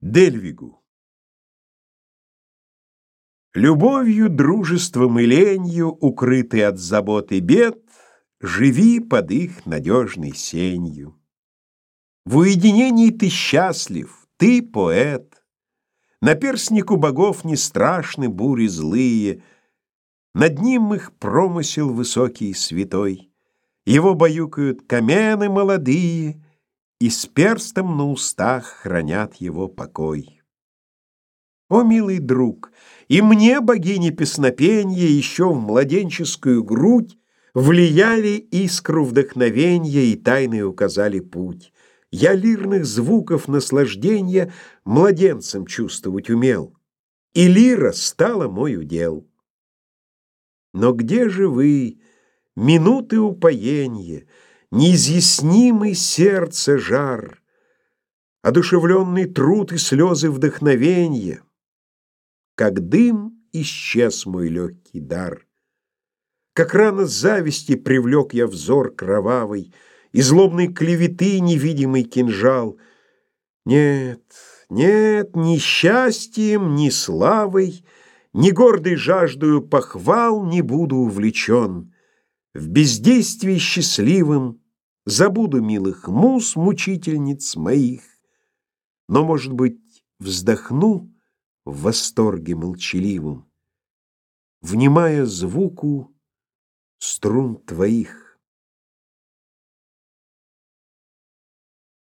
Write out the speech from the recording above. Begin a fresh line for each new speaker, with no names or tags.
Дельвигу Любовью, дружеством и ленью, Укрытый от забот и бед, Живи под их надежной сенью. В уединении ты счастлив, ты поэт. На перстнику богов не страшны бури злые, Над ним их промысел высокий и святой. Его баюкают камены молодые — и с перстом на устах хранят его покой. О, милый друг, и мне богини песнопения еще в младенческую грудь влияли искру вдохновения и тайны указали путь. Я лирных звуков наслаждения младенцем чувствовать умел, и лира стала мой удел. Но где же вы, минуты упоения, неизъяснимый сердце жар, одушевленный труд и слезы вдохновенья. Как дым исчез мой легкий дар. Как рано зависти привлек я взор кровавый, И злобной клеветы невидимый кинжал. Нет, нет, ни счастьем, ни славой, Ни гордой жаждою похвал не буду увлечен. В бездействии счастливым Забуду милых муз, мучительниц моих, Но, может быть, вздохну в восторге молчаливом, Внимая звуку струн твоих.